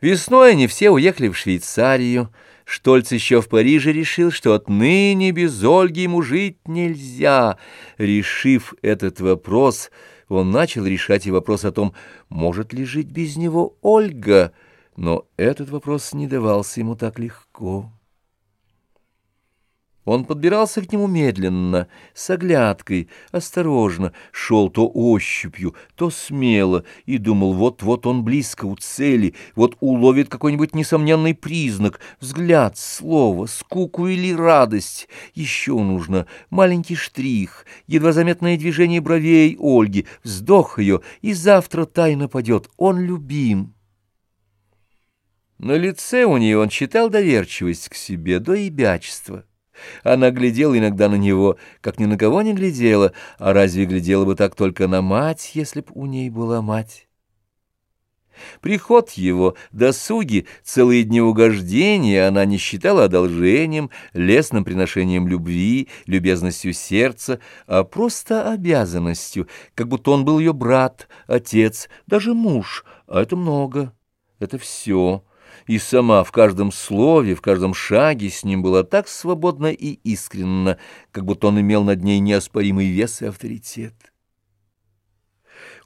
Весной они все уехали в Швейцарию. Штольц еще в Париже решил, что отныне без Ольги ему жить нельзя. Решив этот вопрос, он начал решать и вопрос о том, может ли жить без него Ольга, но этот вопрос не давался ему так легко. Он подбирался к нему медленно, с оглядкой, осторожно, шел то ощупью, то смело, и думал, вот-вот он близко у цели, вот уловит какой-нибудь несомненный признак, взгляд, слово, скуку или радость. Еще нужно маленький штрих, едва заметное движение бровей Ольги, вздох ее, и завтра тайно падет, он любим. На лице у нее он читал доверчивость к себе до ибячества. Она глядела иногда на него, как ни на кого не глядела, а разве глядела бы так только на мать, если б у ней была мать? Приход его, досуги, целые дни угождения она не считала одолжением, лесным приношением любви, любезностью сердца, а просто обязанностью, как будто он был ее брат, отец, даже муж, а это много, это все и сама в каждом слове, в каждом шаге с ним была так свободна и искренна, как будто он имел над ней неоспоримый вес и авторитет.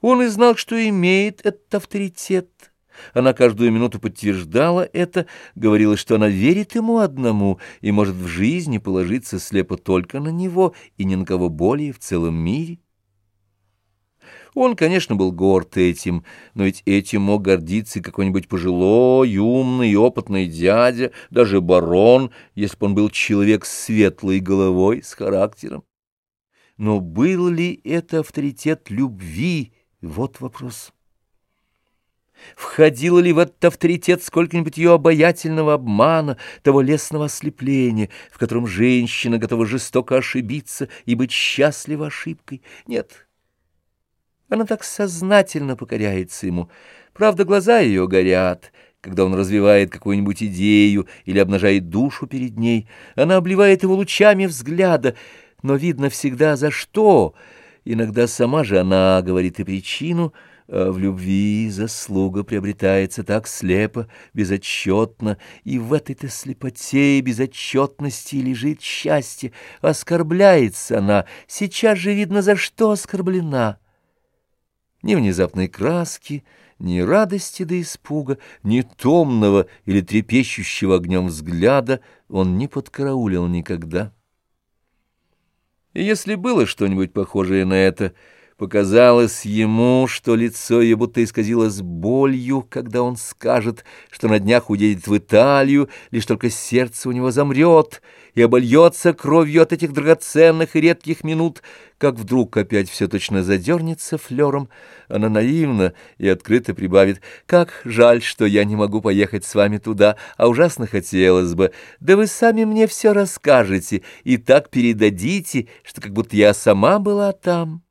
Он и знал, что имеет этот авторитет. Она каждую минуту подтверждала это, говорила, что она верит ему одному и может в жизни положиться слепо только на него и ни на кого более в целом мире. Он, конечно, был горд этим, но ведь этим мог гордиться какой-нибудь пожилой, умный, опытный дядя, даже барон, если бы он был человек с светлой головой, с характером. Но был ли это авторитет любви? Вот вопрос. Входило ли в этот авторитет сколько-нибудь ее обаятельного обмана, того лесного ослепления, в котором женщина готова жестоко ошибиться и быть счастлива ошибкой? Нет. Она так сознательно покоряется ему. Правда, глаза ее горят, когда он развивает какую-нибудь идею или обнажает душу перед ней. Она обливает его лучами взгляда, но видно всегда за что. Иногда сама же она говорит и причину, а в любви заслуга приобретается так слепо, безотчетно, и в этой-то слепоте и безотчетности лежит счастье. Оскорбляется она, сейчас же видно, за что оскорблена. Ни внезапной краски, ни радости до испуга, ни томного или трепещущего огнем взгляда он не подкараулил никогда. И если было что-нибудь похожее на это, показалось ему, что лицо ее будто исказилось болью, когда он скажет, что на днях уедет в Италию, лишь только сердце у него замрет — и обольется кровью от этих драгоценных и редких минут, как вдруг опять все точно задернется флером, она наивно и открыто прибавит, «Как жаль, что я не могу поехать с вами туда, а ужасно хотелось бы. Да вы сами мне все расскажете и так передадите, что как будто я сама была там».